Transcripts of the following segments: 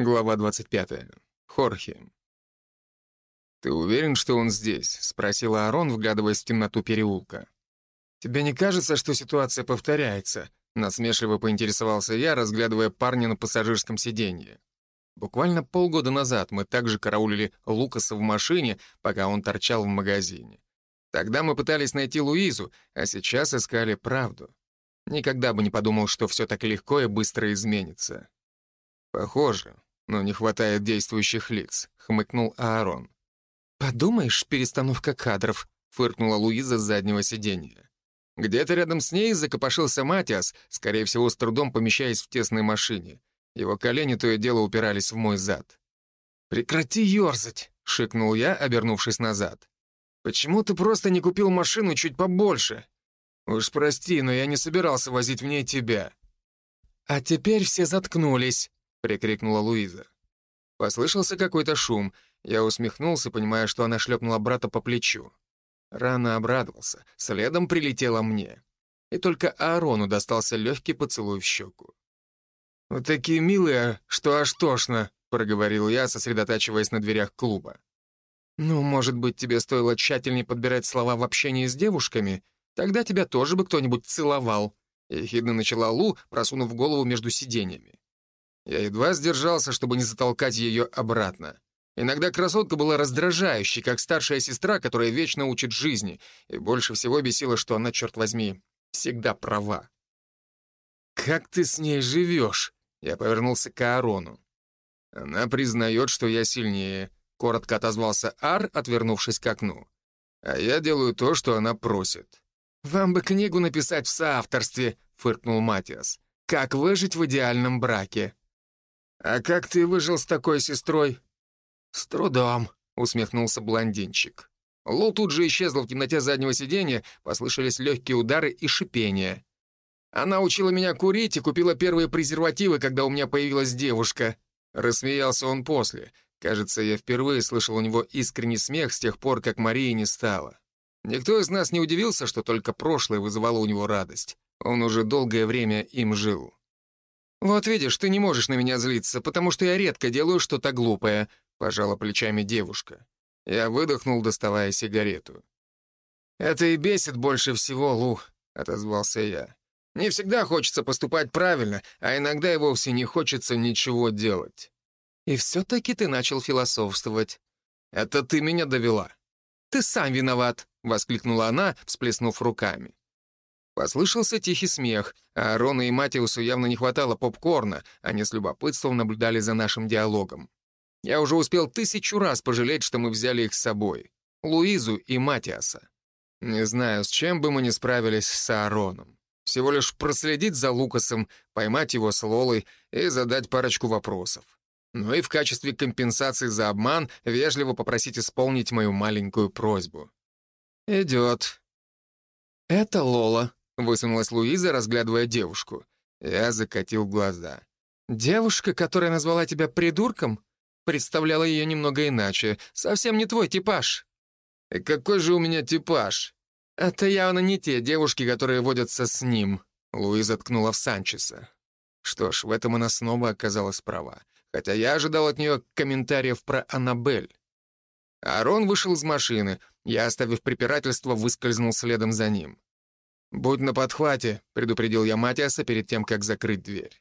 Глава 25. Хорхе. «Ты уверен, что он здесь?» — спросил Аарон, вглядываясь в темноту переулка. «Тебе не кажется, что ситуация повторяется?» — насмешливо поинтересовался я, разглядывая парня на пассажирском сиденье. Буквально полгода назад мы также караулили Лукаса в машине, пока он торчал в магазине. Тогда мы пытались найти Луизу, а сейчас искали правду. Никогда бы не подумал, что все так легко и быстро изменится. Похоже, но не хватает действующих лиц», — хмыкнул Аарон. «Подумаешь, перестановка кадров», — фыркнула Луиза с заднего сиденья. Где-то рядом с ней закопошился Матиас, скорее всего, с трудом помещаясь в тесной машине. Его колени то и дело упирались в мой зад. «Прекрати ерзать!» — шикнул я, обернувшись назад. «Почему ты просто не купил машину чуть побольше? Уж прости, но я не собирался возить в ней тебя». «А теперь все заткнулись», — прикрикнула Луиза. Послышался какой-то шум. Я усмехнулся, понимая, что она шлепнула брата по плечу. Рано обрадовался. Следом прилетела мне. И только Аарону достался легкий поцелуй в щеку. «Вы такие милые, что аж тошно», — проговорил я, сосредотачиваясь на дверях клуба. «Ну, может быть, тебе стоило тщательнее подбирать слова в общении с девушками? Тогда тебя тоже бы кто-нибудь целовал», — ехидно начала Лу, просунув голову между сиденьями. Я едва сдержался, чтобы не затолкать ее обратно. Иногда красотка была раздражающей, как старшая сестра, которая вечно учит жизни, и больше всего бесило, что она, черт возьми, всегда права. «Как ты с ней живешь?» Я повернулся к Аарону. «Она признает, что я сильнее», — коротко отозвался Ар, отвернувшись к окну. «А я делаю то, что она просит». «Вам бы книгу написать в соавторстве», — фыркнул Матиас. «Как выжить в идеальном браке?» «А как ты выжил с такой сестрой?» «С трудом», — усмехнулся блондинчик. Лу тут же исчезла в темноте заднего сиденья, послышались легкие удары и шипения. «Она учила меня курить и купила первые презервативы, когда у меня появилась девушка». Рассмеялся он после. Кажется, я впервые слышал у него искренний смех с тех пор, как Марии не стало. Никто из нас не удивился, что только прошлое вызывало у него радость. Он уже долгое время им жил. «Вот видишь, ты не можешь на меня злиться, потому что я редко делаю что-то глупое», — пожала плечами девушка. Я выдохнул, доставая сигарету. «Это и бесит больше всего, Лу», — отозвался я. «Не всегда хочется поступать правильно, а иногда и вовсе не хочется ничего делать». «И все-таки ты начал философствовать». «Это ты меня довела». «Ты сам виноват», — воскликнула она, всплеснув руками. Послышался тихий смех, а Рону и Матиусу явно не хватало попкорна, они с любопытством наблюдали за нашим диалогом. Я уже успел тысячу раз пожалеть, что мы взяли их с собой. Луизу и Матиаса. Не знаю, с чем бы мы не справились с Аароном. Всего лишь проследить за Лукасом, поймать его с Лолой и задать парочку вопросов. Ну и в качестве компенсации за обман вежливо попросить исполнить мою маленькую просьбу. «Идет». «Это Лола», Высунулась Луиза, разглядывая девушку. Я закатил глаза. «Девушка, которая назвала тебя придурком?» Представляла ее немного иначе. Совсем не твой типаж. И какой же у меня типаж? Это явно не те девушки, которые водятся с ним. Луиза ткнула в Санчеса. Что ж, в этом она снова оказалась права. Хотя я ожидал от нее комментариев про Аннабель. Арон вышел из машины. Я, оставив препирательство, выскользнул следом за ним. «Будь на подхвате», — предупредил я Матиаса перед тем, как закрыть дверь.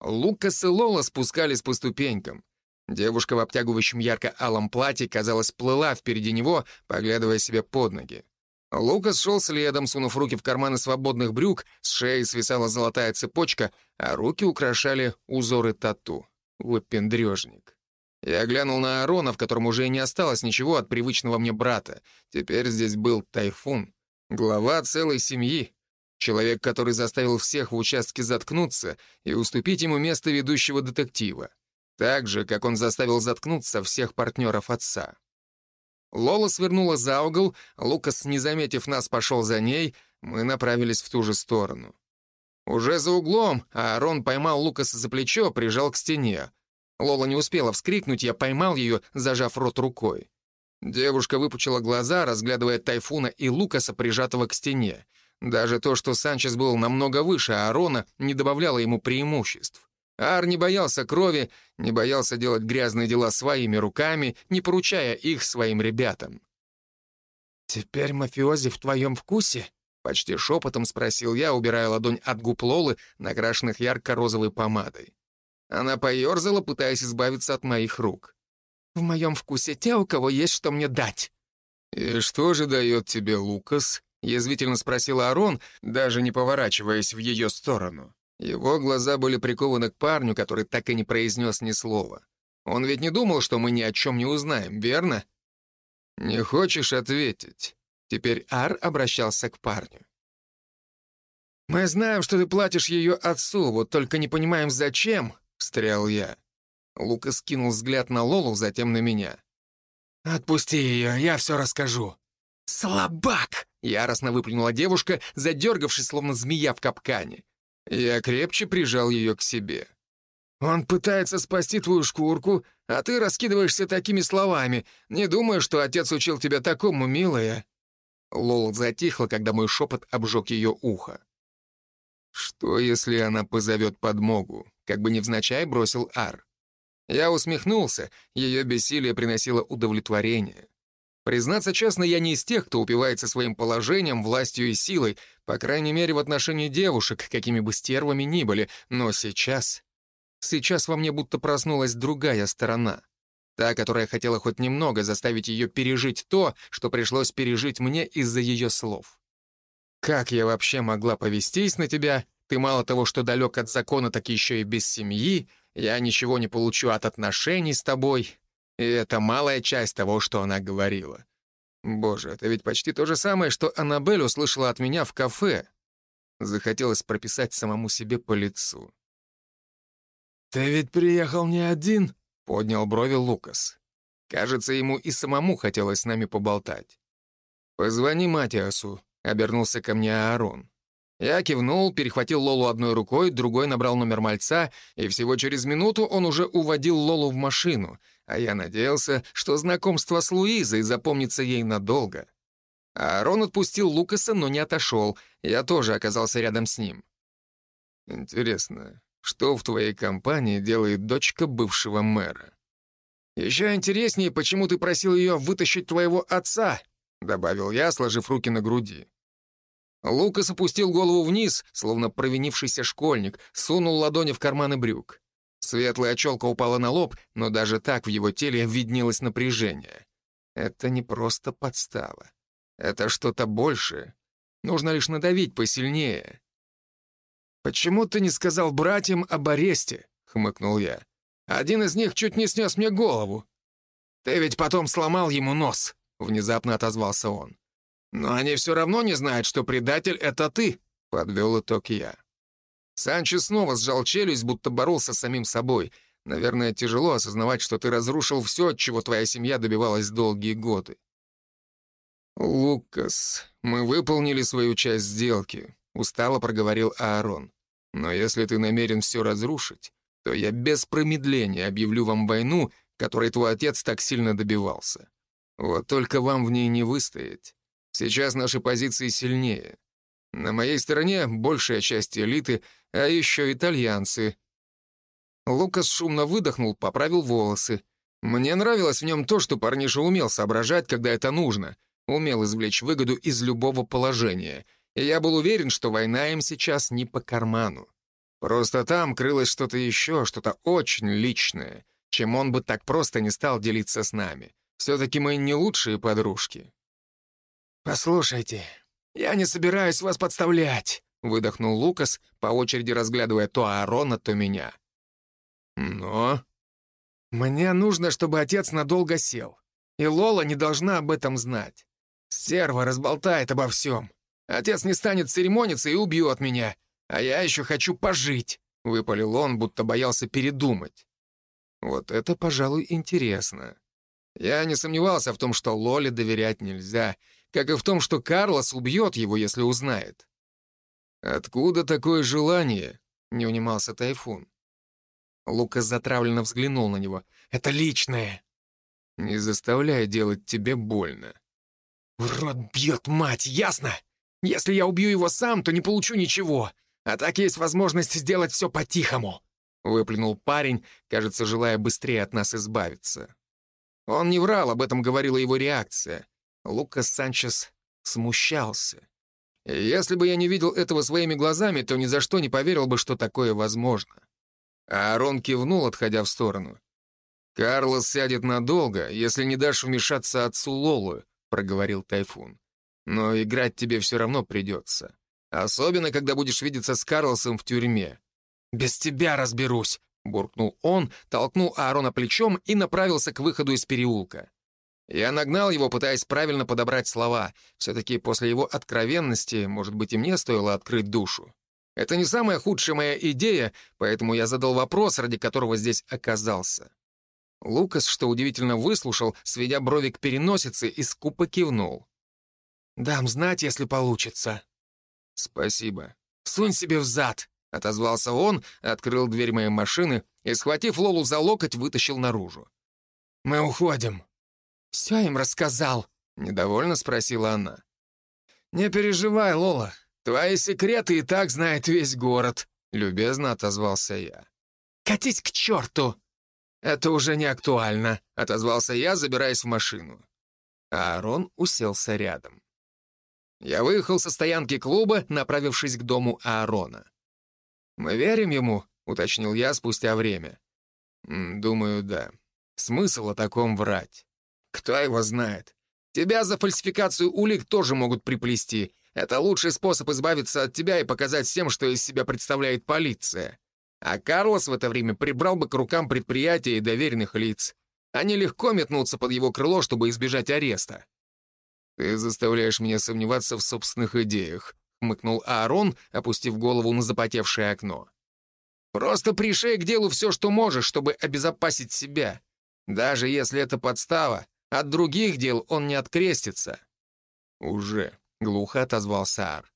Лукас и Лола спускались по ступенькам. Девушка в обтягивающем ярко-алом платье, казалось, плыла впереди него, поглядывая себе под ноги. Лукас шел следом, сунув руки в карманы свободных брюк, с шеи свисала золотая цепочка, а руки украшали узоры тату. Выпендрежник. Я глянул на Арона, в котором уже не осталось ничего от привычного мне брата. Теперь здесь был тайфун. Глава целой семьи. Человек, который заставил всех в участке заткнуться и уступить ему место ведущего детектива. Так же, как он заставил заткнуться всех партнеров отца. Лола свернула за угол, Лукас, не заметив нас, пошел за ней, мы направились в ту же сторону. Уже за углом, а Арон поймал Лукаса за плечо, прижал к стене. Лола не успела вскрикнуть, я поймал ее, зажав рот рукой. Девушка выпучила глаза, разглядывая Тайфуна и Лукаса, прижатого к стене. Даже то, что Санчес был намного выше Аарона, не добавляло ему преимуществ. Ар не боялся крови, не боялся делать грязные дела своими руками, не поручая их своим ребятам. «Теперь мафиози в твоем вкусе?» — почти шепотом спросил я, убирая ладонь от губ Лолы, накрашенных ярко-розовой помадой. Она поерзала, пытаясь избавиться от моих рук. «В моем вкусе те, у кого есть что мне дать». «И что же дает тебе Лукас?» — язвительно спросила Арон, даже не поворачиваясь в ее сторону. Его глаза были прикованы к парню, который так и не произнес ни слова. Он ведь не думал, что мы ни о чем не узнаем, верно? «Не хочешь ответить?» Теперь Ар обращался к парню. «Мы знаем, что ты платишь ее отцу, вот только не понимаем, зачем», — встрял я. Лука скинул взгляд на Лолу, затем на меня. «Отпусти ее, я все расскажу». «Слабак!» — яростно выплюнула девушка, задергавшись, словно змея в капкане. Я крепче прижал ее к себе. «Он пытается спасти твою шкурку, а ты раскидываешься такими словами. Не думаю, что отец учил тебя такому, милая». Лол затихла, когда мой шепот обжег ее ухо. «Что, если она позовет подмогу?» Как бы невзначай бросил Ар. Я усмехнулся, ее бессилие приносило удовлетворение. Признаться честно, я не из тех, кто упивается своим положением, властью и силой, по крайней мере, в отношении девушек, какими бы стервами ни были, но сейчас... Сейчас во мне будто проснулась другая сторона. Та, которая хотела хоть немного заставить ее пережить то, что пришлось пережить мне из-за ее слов. Как я вообще могла повестись на тебя? Ты мало того, что далек от закона, так еще и без семьи. Я ничего не получу от отношений с тобой. И это малая часть того, что она говорила. Боже, это ведь почти то же самое, что Аннабель услышала от меня в кафе. Захотелось прописать самому себе по лицу. «Ты ведь приехал не один?» Поднял брови Лукас. Кажется, ему и самому хотелось с нами поболтать. «Позвони Матиасу», — обернулся ко мне Аарон. Я кивнул, перехватил Лолу одной рукой, другой набрал номер мальца, и всего через минуту он уже уводил Лолу в машину, а я надеялся, что знакомство с Луизой запомнится ей надолго. Аарон отпустил Лукаса, но не отошел, я тоже оказался рядом с ним. «Интересно, что в твоей компании делает дочка бывшего мэра. «Еще интереснее, почему ты просил ее вытащить твоего отца», добавил я, сложив руки на груди. Лукас опустил голову вниз, словно провинившийся школьник, сунул ладони в карманы брюк. Светлая челка упала на лоб, но даже так в его теле виднелось напряжение. Это не просто подстава. Это что-то большее. Нужно лишь надавить посильнее. «Почему ты не сказал братьям об аресте?» — хмыкнул я. «Один из них чуть не снес мне голову». «Ты ведь потом сломал ему нос», — внезапно отозвался он. «Но они все равно не знают, что предатель — это ты», — подвел итог я. Санчо снова сжал челюсть, будто боролся с самим собой. Наверное, тяжело осознавать, что ты разрушил все, чего твоя семья добивалась долгие годы. «Лукас, мы выполнили свою часть сделки», — устало проговорил Аарон. «Но если ты намерен все разрушить, то я без промедления объявлю вам войну, которой твой отец так сильно добивался. Вот только вам в ней не выстоять. Сейчас наши позиции сильнее. На моей стороне большая часть элиты, а еще итальянцы». Лукас шумно выдохнул, поправил волосы. Мне нравилось в нем то, что парниша умел соображать, когда это нужно — умел извлечь выгоду из любого положения, и я был уверен, что война им сейчас не по карману. Просто там крылось что-то еще, что-то очень личное, чем он бы так просто не стал делиться с нами. Все-таки мы не лучшие подружки. «Послушайте, я не собираюсь вас подставлять», — выдохнул Лукас, по очереди разглядывая то Аарона, то меня. «Но...» «Мне нужно, чтобы отец надолго сел, и Лола не должна об этом знать. Стерва разболтает обо всем. Отец не станет церемониться и убьет меня, а я еще хочу пожить», — выпалил он, будто боялся передумать. Вот это, пожалуй, интересно. Я не сомневался в том, что Лоле доверять нельзя, как и в том, что Карлос убьет его, если узнает. «Откуда такое желание?» — не унимался Тайфун. Лукас затравленно взглянул на него. «Это личное!» «Не заставляй делать тебе больно. «Урод бьет мать, ясно? Если я убью его сам, то не получу ничего. А так есть возможность сделать все по-тихому». — выплюнул парень, кажется, желая быстрее от нас избавиться. Он не врал, об этом говорила его реакция. Лукас Санчес смущался. Если бы я не видел этого своими глазами, то ни за что не поверил бы, что такое возможно. А Арон кивнул, отходя в сторону. «Карлос сядет надолго, если не дашь вмешаться отцу Лолу», — проговорил Тайфун. «Но играть тебе все равно придется. Особенно, когда будешь видеться с Карлосом в тюрьме». «Без тебя разберусь», — буркнул он, толкнул Аарона плечом и направился к выходу из переулка. Я нагнал его, пытаясь правильно подобрать слова. Все-таки после его откровенности, может быть, и мне стоило открыть душу. Это не самая худшая моя идея, поэтому я задал вопрос, ради которого здесь оказался. Лукас, что удивительно, выслушал, сведя брови к переносице, и скупо кивнул. «Дам знать, если получится». «Спасибо. Сунь себе в зад», — отозвался он, открыл дверь моей машины и, схватив Лолу за локоть, вытащил наружу. «Мы уходим». «Все им рассказал?» — недовольно спросила она. «Не переживай, Лола. Твои секреты и так знает весь город», — любезно отозвался я. «Катись к черту!» «Это уже не актуально», — отозвался я, забираясь в машину. А Аарон уселся рядом. Я выехал со стоянки клуба, направившись к дому Аарона. «Мы верим ему?» — уточнил я спустя время. «Думаю, да. Смысл о таком врать?» Кто его знает? Тебя за фальсификацию улик тоже могут приплести. Это лучший способ избавиться от тебя и показать всем, что из себя представляет полиция. А Карлос в это время прибрал бы к рукам предприятия и доверенных лиц. Они легко метнутся под его крыло, чтобы избежать ареста. «Ты заставляешь меня сомневаться в собственных идеях», — хмыкнул Аарон, опустив голову на запотевшее окно. «Просто пришей к делу все, что можешь, чтобы обезопасить себя. Даже если это подстава, от других дел он не открестится». «Уже», — глухо отозвался Ар.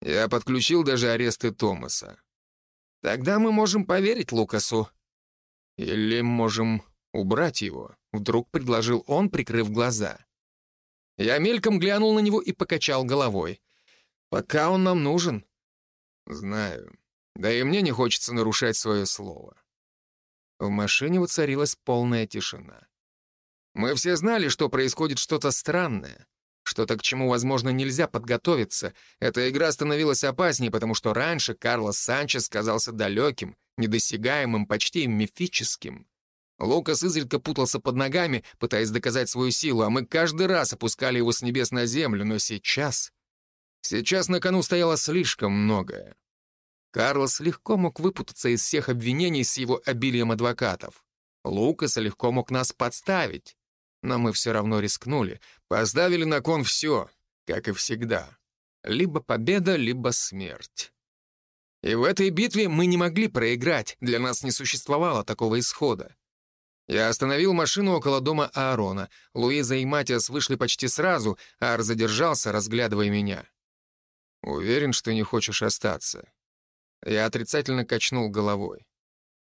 «Я подключил даже аресты Томаса». «Тогда мы можем поверить Лукасу». «Или можем убрать его», — вдруг предложил он, прикрыв глаза. Я мельком глянул на него и покачал головой. «Пока он нам нужен». «Знаю. Да и мне не хочется нарушать свое слово». В машине воцарилась полная тишина. Мы все знали, что происходит что-то странное, что-то, к чему, возможно, нельзя подготовиться. Эта игра становилась опаснее, потому что раньше Карлос Санчес казался далеким, недосягаемым, почти мифическим. Лукас изредка путался под ногами, пытаясь доказать свою силу, а мы каждый раз опускали его с небес на землю, но сейчас... Сейчас на кону стояло слишком многое. Карлос легко мог выпутаться из всех обвинений с его обилием адвокатов. Лукас легко мог нас подставить. Но мы все равно рискнули, поставили на кон все, как и всегда. Либо победа, либо смерть. И в этой битве мы не могли проиграть, для нас не существовало такого исхода. Я остановил машину около дома Аарона. Луиза и Матиас вышли почти сразу, а Ар задержался, разглядывая меня. «Уверен, что не хочешь остаться?» Я отрицательно качнул головой.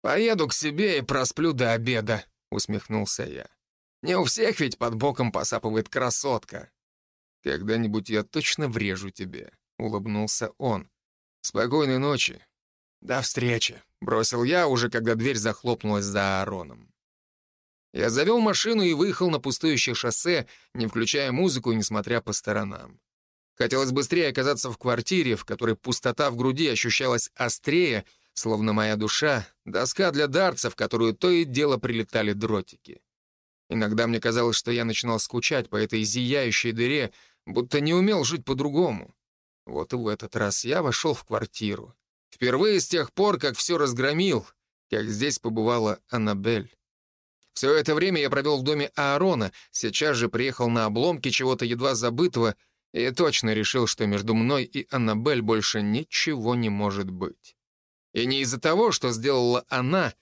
«Поеду к себе и просплю до обеда», — усмехнулся я. Не у всех ведь под боком посапывает красотка. Когда-нибудь я точно врежу тебе, улыбнулся он. Спокойной ночи. До встречи, бросил я уже, когда дверь захлопнулась за Аароном. Я завел машину и выехал на пустующее шоссе, не включая музыку и не смотря по сторонам. Хотелось быстрее оказаться в квартире, в которой пустота в груди ощущалась острее, словно моя душа — доска для дарца, в которую то и дело прилетали дротики. Иногда мне казалось, что я начинал скучать по этой зияющей дыре, будто не умел жить по-другому. Вот и в этот раз я вошел в квартиру. Впервые с тех пор, как все разгромил, как здесь побывала Аннабель. Все это время я провел в доме Аарона, сейчас же приехал на обломки чего-то едва забытого и точно решил, что между мной и Аннабель больше ничего не может быть. И не из-за того, что сделала она,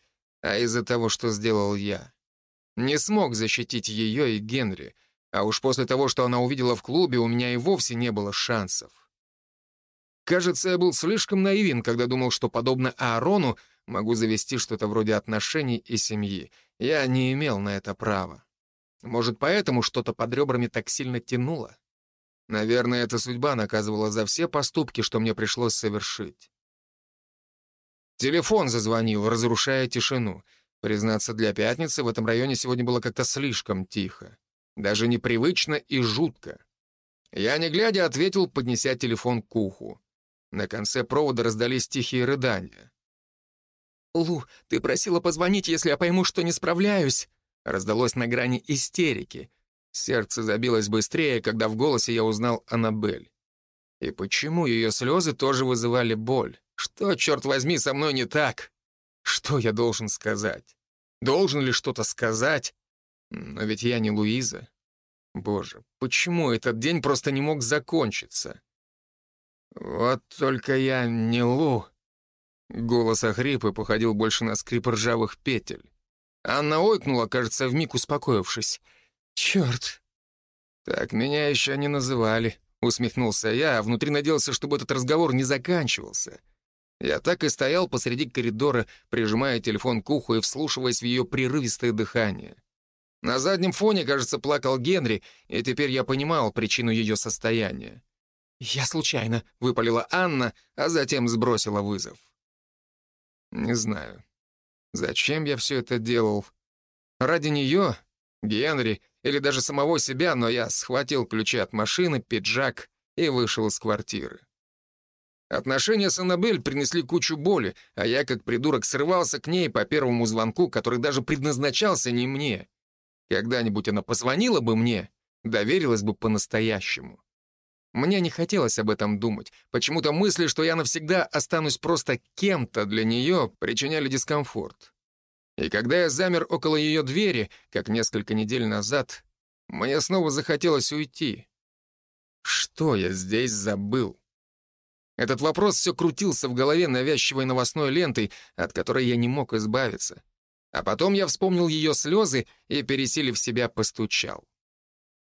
а из-за того, что сделал я. Не смог защитить ее и Генри, а уж после того, что она увидела в клубе, у меня и вовсе не было шансов. Кажется, я был слишком наивен, когда думал, что, подобно Аарону, могу завести что-то вроде отношений и семьи. Я не имел на это права. Может, поэтому что-то под ребрами так сильно тянуло? Наверное, эта судьба наказывала за все поступки, что мне пришлось совершить. Телефон зазвонил, разрушая тишину. Признаться, для пятницы в этом районе сегодня было как-то слишком тихо. Даже непривычно и жутко. Я, не глядя, ответил, поднеся телефон к уху. На конце провода раздались тихие рыдания. «Лу, ты просила позвонить, если я пойму, что не справляюсь», раздалось на грани истерики. Сердце забилось быстрее, когда в голосе я узнал Аннабель. И почему ее слезы тоже вызывали боль? Что, черт возьми, со мной не так? Что я должен сказать? Должен ли что-то сказать? Но ведь я не Луиза. Боже, почему этот день просто не мог закончиться? Вот только я не Лу. Голос охрип и походил больше на скрип ржавых петель. Анна ойкнула, кажется, вмиг успокоившись. «Черт!» «Так меня еще не называли», — усмехнулся я, а внутри надеялся, чтобы этот разговор не заканчивался. Я так и стоял посреди коридора, прижимая телефон к уху и вслушиваясь в ее прерывистое дыхание. На заднем фоне, кажется, плакал Генри, и теперь я понимал причину ее состояния. «Я случайно», — выпалила Анна, а затем сбросила вызов. Не знаю, зачем я все это делал. Ради нее, Генри или даже самого себя, но я схватил ключи от машины, пиджак и вышел из квартиры. Отношения с Аннабель принесли кучу боли, а я, как придурок, срывался к ней по первому звонку, который даже предназначался не мне. Когда-нибудь она позвонила бы мне, доверилась бы по-настоящему. Мне не хотелось об этом думать. Почему-то мысли, что я навсегда останусь просто кем-то для нее, причиняли дискомфорт. И когда я замер около ее двери, как несколько недель назад, мне снова захотелось уйти. Что я здесь забыл? Этот вопрос все крутился в голове навязчивой новостной лентой, от которой я не мог избавиться. А потом я вспомнил ее слезы и, пересилив себя, постучал.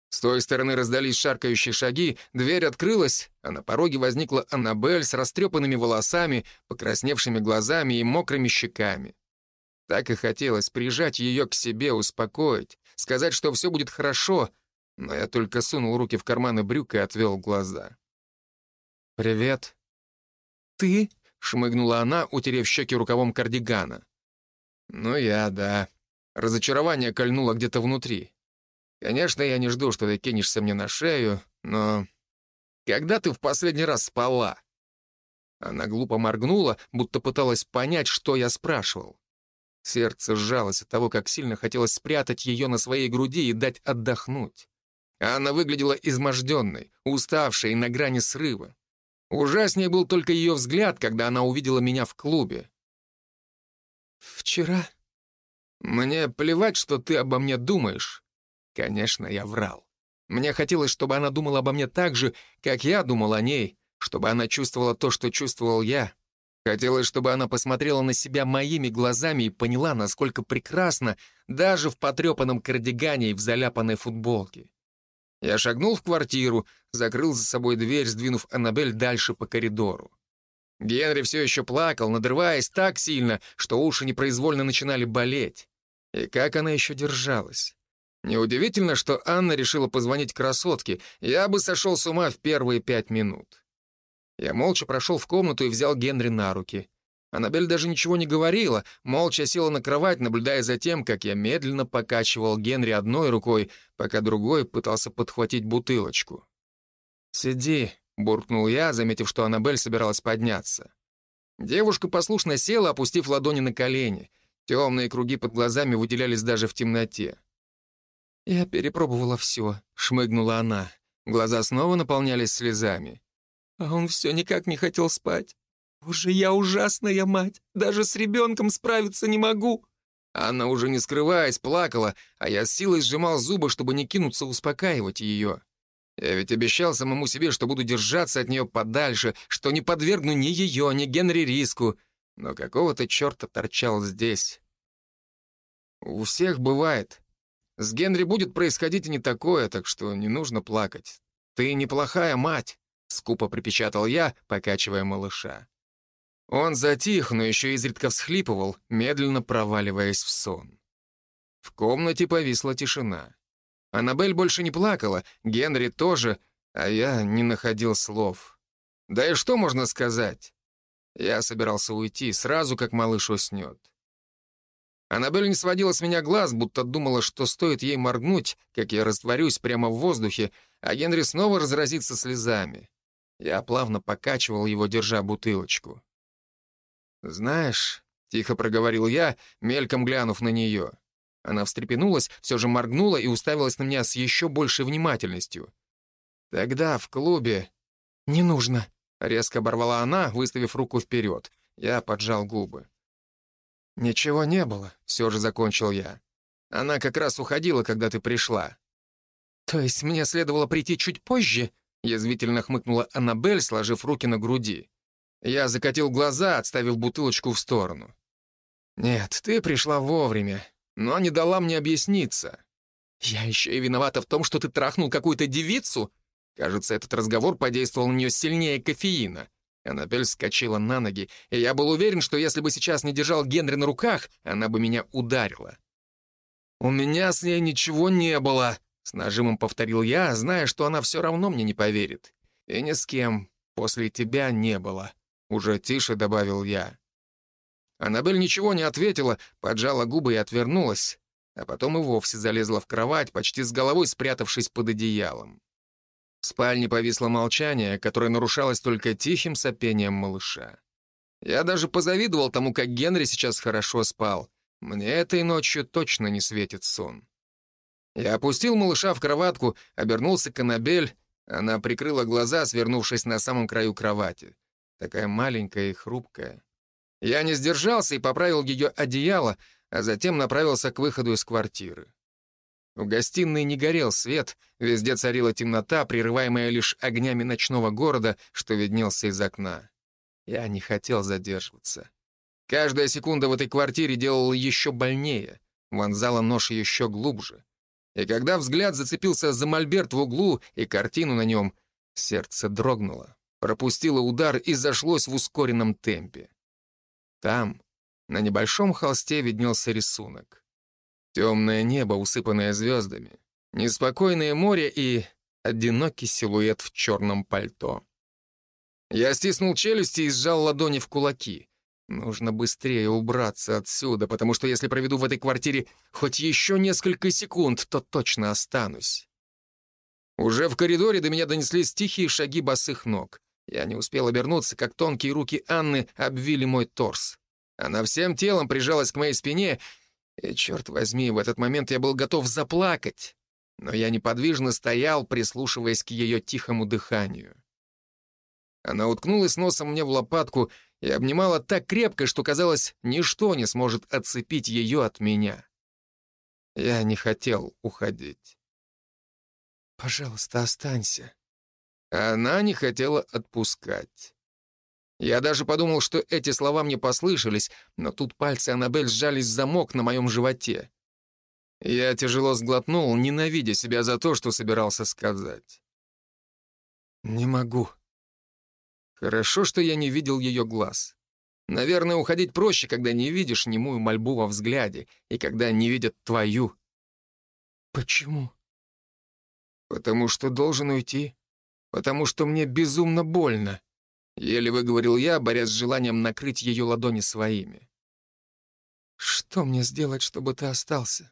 С той стороны раздались шаркающие шаги, дверь открылась, а на пороге возникла Аннабель с растрепанными волосами, покрасневшими глазами и мокрыми щеками. Так и хотелось прижать ее к себе, успокоить, сказать, что все будет хорошо, но я только сунул руки в карманы брюк и отвел глаза. «Привет». «Ты?» — шмыгнула она, утерев щеки рукавом кардигана. «Ну я, да». Разочарование кольнуло где-то внутри. Конечно, я не жду, что ты кинешься мне на шею, но... Когда ты в последний раз спала?» Она глупо моргнула, будто пыталась понять, что я спрашивал. Сердце сжалось от того, как сильно хотелось спрятать ее на своей груди и дать отдохнуть. Она выглядела изможденной, уставшей на грани срыва. Ужаснее был только ее взгляд, когда она увидела меня в клубе. «Вчера?» «Мне плевать, что ты обо мне думаешь. Конечно, я врал. Мне хотелось, чтобы она думала обо мне так же, как я думал о ней, чтобы она чувствовала то, что чувствовал я. Хотелось, чтобы она посмотрела на себя моими глазами и поняла, насколько прекрасно, даже в потрепанном кардигане и в заляпанной футболке. Я шагнул в квартиру, закрыл за собой дверь, сдвинув Аннабель дальше по коридору. Генри все еще плакал, надрываясь так сильно, что уши непроизвольно начинали болеть. И как она еще держалась? Неудивительно, что Анна решила позвонить красотке. Я бы сошел с ума в первые пять минут. Я молча прошел в комнату и взял Генри на руки. Аннабель даже ничего не говорила, молча села на кровать, наблюдая за тем, как я медленно покачивал Генри одной рукой, пока другой пытался подхватить бутылочку. «Сиди», — буркнул я, заметив, что Аннабель собиралась подняться. Девушка послушно села, опустив ладони на колени. Темные круги под глазами выделялись даже в темноте. «Я перепробовала все», — шмыгнула она. Глаза снова наполнялись слезами. «А он все никак не хотел спать. Боже, я ужасная мать, даже с ребенком справиться не могу». Анна, уже не скрываясь, плакала, а я с силой сжимал зубы, чтобы не кинуться успокаивать ее. Я ведь обещал самому себе, что буду держаться от нее подальше, что не подвергну ни ее, ни Генри риску, но какого-то черта торчал здесь. У всех бывает. С Генри будет происходить и не такое, так что не нужно плакать. Ты неплохая мать», — скупо припечатал я, покачивая малыша. Он затих, но еще изредка всхлипывал, медленно проваливаясь в сон. В комнате повисла тишина. Аннабель больше не плакала, Генри тоже, а я не находил слов. Да и что можно сказать? Я собирался уйти, сразу как малыш уснет. Аннабель не сводила с меня глаз, будто думала, что стоит ей моргнуть, как я растворюсь прямо в воздухе, а Генри снова разразится слезами. Я плавно покачивал его, держа бутылочку. «Знаешь», — тихо проговорил я, мельком глянув на нее. Она встрепенулась, все же моргнула и уставилась на меня с еще большей внимательностью. «Тогда в клубе...» «Не нужно», — резко оборвала она, выставив руку вперед. Я поджал губы. «Ничего не было», — все же закончил я. «Она как раз уходила, когда ты пришла». «То есть мне следовало прийти чуть позже?» — язвительно хмыкнула Аннабель, сложив руки на груди. Я закатил глаза, отставив бутылочку в сторону. «Нет, ты пришла вовремя, но не дала мне объясниться. Я еще и виновата в том, что ты трахнул какую-то девицу?» Кажется, этот разговор подействовал на нее сильнее кофеина. Аннабель вскочила на ноги, и я был уверен, что если бы сейчас не держал Генри на руках, она бы меня ударила. «У меня с ней ничего не было», — с нажимом повторил я, зная, что она все равно мне не поверит. «И ни с кем после тебя не было», — уже тише добавил я. Аннабель ничего не ответила, поджала губы и отвернулась, а потом и вовсе залезла в кровать, почти с головой спрятавшись под одеялом. В спальне повисло молчание, которое нарушалось только тихим сопением малыша. Я даже позавидовал тому, как Генри сейчас хорошо спал. Мне этой ночью точно не светит сон. Я опустил малыша в кроватку, обернулся к Аннабель. Она прикрыла глаза, свернувшись на самом краю кровати. Такая маленькая и хрупкая. Я не сдержался и поправил ее одеяло, а затем направился к выходу из квартиры. В гостиной не горел свет, везде царила темнота, прерываемая лишь огнями ночного города, что виднелся из окна. Я не хотел задерживаться. Каждая секунда в этой квартире делала еще больнее, вонзала нож еще глубже. И когда взгляд зацепился за мольберт в углу и картину на нем, сердце дрогнуло, пропустило удар и зашлось в ускоренном темпе. Там, на небольшом холсте, виднелся рисунок. Темное небо, усыпанное звездами, неспокойное море и одинокий силуэт в черном пальто. Я стиснул челюсти и сжал ладони в кулаки. Нужно быстрее убраться отсюда, потому что если проведу в этой квартире хоть еще несколько секунд, то точно останусь. Уже в коридоре до меня донеслись тихие шаги босых ног. Я не успел обернуться, как тонкие руки Анны обвили мой торс. Она всем телом прижалась к моей спине и, черт возьми, в этот момент я был готов заплакать, но я неподвижно стоял, прислушиваясь к ее тихому дыханию. Она уткнулась носом мне в лопатку и обнимала так крепко, что, казалось, ничто не сможет отцепить ее от меня. Я не хотел уходить. «Пожалуйста, останься». Она не хотела отпускать. Я даже подумал, что эти слова мне послышались, но тут пальцы Аннабель сжались в замок на моем животе. Я тяжело сглотнул, ненавидя себя за то, что собирался сказать. «Не могу». Хорошо, что я не видел ее глаз. Наверное, уходить проще, когда не видишь немую мольбу во взгляде и когда не видят твою. «Почему?» «Потому что должен уйти. Потому что мне безумно больно». Еле выговорил я, борясь с желанием накрыть ее ладони своими. «Что мне сделать, чтобы ты остался?»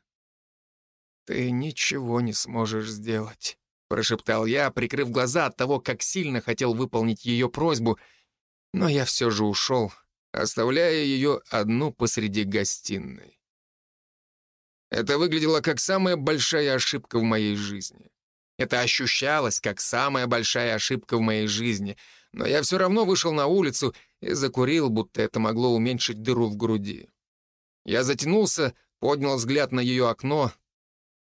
«Ты ничего не сможешь сделать», — прошептал я, прикрыв глаза от того, как сильно хотел выполнить ее просьбу, но я все же ушел, оставляя ее одну посреди гостиной. Это выглядело как самая большая ошибка в моей жизни. Это ощущалось как самая большая ошибка в моей жизни — но я все равно вышел на улицу и закурил, будто это могло уменьшить дыру в груди. Я затянулся, поднял взгляд на ее окно.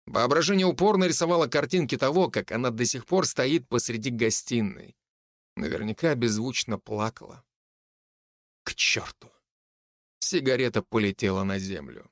Воображение упорно рисовало картинки того, как она до сих пор стоит посреди гостиной. Наверняка беззвучно плакала. К черту! Сигарета полетела на землю.